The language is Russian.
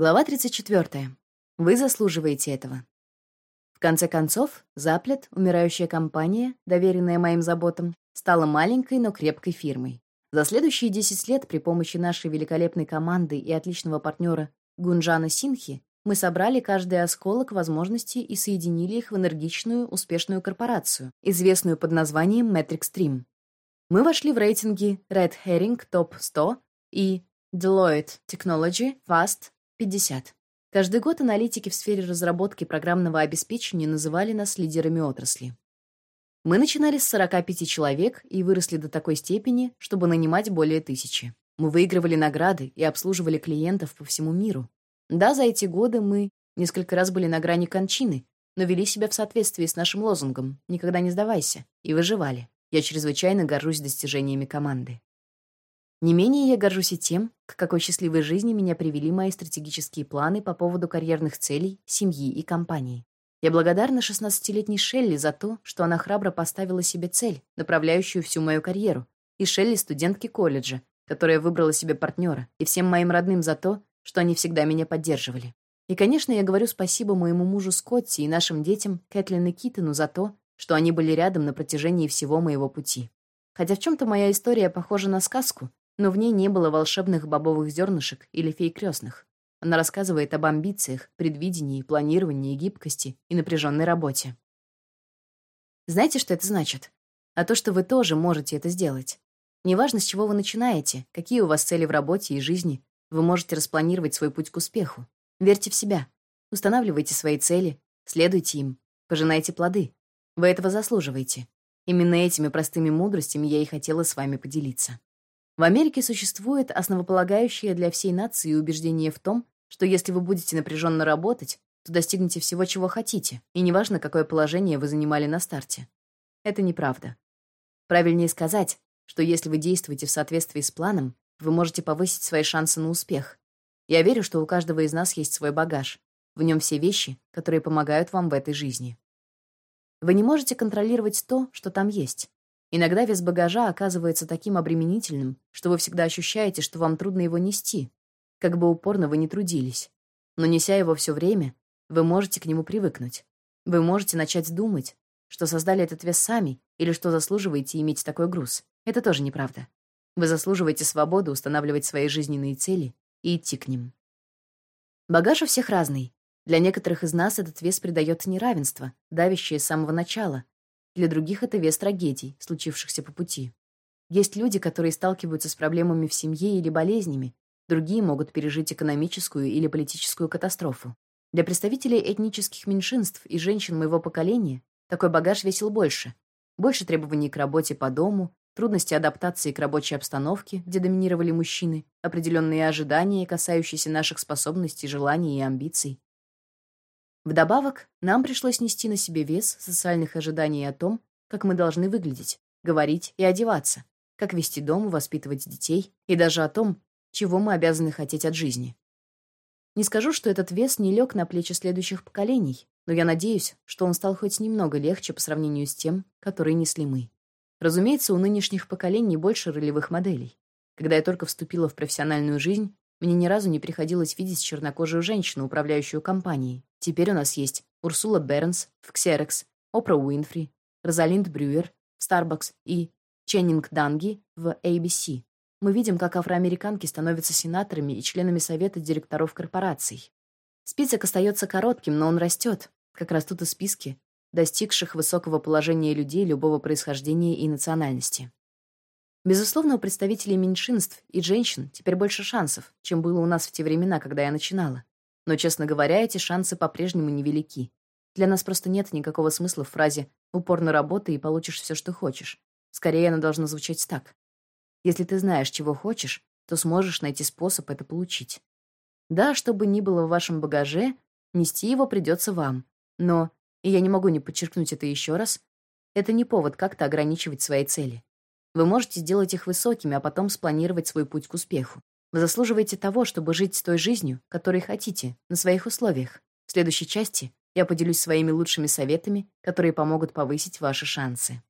Глава 34. Вы заслуживаете этого. В конце концов, Заплет, умирающая компания, доверенная моим заботам, стала маленькой, но крепкой фирмой. За следующие 10 лет при помощи нашей великолепной команды и отличного партнера Гунджана Синхи мы собрали каждый осколок возможностей и соединили их в энергичную, успешную корпорацию, известную под названием Metric Stream. Мы вошли в рейтинги Red Herring Top 100 и Deloitte Technology Fast 50. Каждый год аналитики в сфере разработки программного обеспечения называли нас лидерами отрасли. Мы начинали с 45 человек и выросли до такой степени, чтобы нанимать более тысячи. Мы выигрывали награды и обслуживали клиентов по всему миру. Да, за эти годы мы несколько раз были на грани кончины, но вели себя в соответствии с нашим лозунгом «Никогда не сдавайся» и выживали. Я чрезвычайно горжусь достижениями команды. Не менее я горжусь и тем, к какой счастливой жизни меня привели мои стратегические планы по поводу карьерных целей, семьи и компании. Я благодарна 16-летней Шелли за то, что она храбро поставила себе цель, направляющую всю мою карьеру, и Шелли — студентке колледжа, которая выбрала себе партнера, и всем моим родным за то, что они всегда меня поддерживали. И, конечно, я говорю спасибо моему мужу Скотти и нашим детям, Кэтлин и Китону, за то, что они были рядом на протяжении всего моего пути. Хотя в чем-то моя история похожа на сказку, но в ней не было волшебных бобовых зернышек или фей крестных. Она рассказывает об амбициях, предвидении, планировании, гибкости и напряженной работе. Знаете, что это значит? А то, что вы тоже можете это сделать. Неважно, с чего вы начинаете, какие у вас цели в работе и жизни, вы можете распланировать свой путь к успеху. Верьте в себя. Устанавливайте свои цели, следуйте им, пожинайте плоды. Вы этого заслуживаете. Именно этими простыми мудростями я и хотела с вами поделиться. В Америке существует основополагающее для всей нации убеждение в том, что если вы будете напряженно работать, то достигнете всего, чего хотите, и неважно, какое положение вы занимали на старте. Это неправда. Правильнее сказать, что если вы действуете в соответствии с планом, вы можете повысить свои шансы на успех. Я верю, что у каждого из нас есть свой багаж. В нем все вещи, которые помогают вам в этой жизни. Вы не можете контролировать то, что там есть. Иногда вес багажа оказывается таким обременительным, что вы всегда ощущаете, что вам трудно его нести, как бы упорно вы ни трудились. Но неся его все время, вы можете к нему привыкнуть. Вы можете начать думать, что создали этот вес сами или что заслуживаете иметь такой груз. Это тоже неправда. Вы заслуживаете свободу устанавливать свои жизненные цели и идти к ним. Багаж у всех разный. Для некоторых из нас этот вес придает неравенство, давящее с самого начала, для других это вес трагедий, случившихся по пути. Есть люди, которые сталкиваются с проблемами в семье или болезнями, другие могут пережить экономическую или политическую катастрофу. Для представителей этнических меньшинств и женщин моего поколения такой багаж весил больше. Больше требований к работе по дому, трудности адаптации к рабочей обстановке, где доминировали мужчины, определенные ожидания, касающиеся наших способностей, желаний и амбиций. Вдобавок, нам пришлось нести на себе вес социальных ожиданий о том, как мы должны выглядеть, говорить и одеваться, как вести дом, воспитывать детей, и даже о том, чего мы обязаны хотеть от жизни. Не скажу, что этот вес не лег на плечи следующих поколений, но я надеюсь, что он стал хоть немного легче по сравнению с тем, который несли мы. Разумеется, у нынешних поколений больше ролевых моделей. Когда я только вступила в профессиональную жизнь, мне ни разу не приходилось видеть чернокожую женщину, управляющую компанией. Теперь у нас есть Урсула Бернс в Xerox, Опра Уинфри, Розалинд Брюер в Starbucks и Ченнинг Данги в ABC. Мы видим, как афроамериканки становятся сенаторами и членами совета директоров корпораций. Список остается коротким, но он растет, как растут и списки достигших высокого положения людей любого происхождения и национальности. Безусловно, у представителей меньшинств и женщин теперь больше шансов, чем было у нас в те времена, когда я начинала. Но, честно говоря, эти шансы по-прежнему невелики. Для нас просто нет никакого смысла в фразе «упорно работай и получишь все, что хочешь». Скорее, она должна звучать так. Если ты знаешь, чего хочешь, то сможешь найти способ это получить. Да, что бы ни было в вашем багаже, нести его придется вам. Но, и я не могу не подчеркнуть это еще раз, это не повод как-то ограничивать свои цели. Вы можете сделать их высокими, а потом спланировать свой путь к успеху. Вы заслуживаете того, чтобы жить той жизнью, которой хотите, на своих условиях. В следующей части я поделюсь своими лучшими советами, которые помогут повысить ваши шансы.